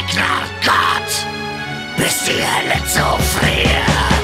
Gegner Gott, bis die Hölle zufriert.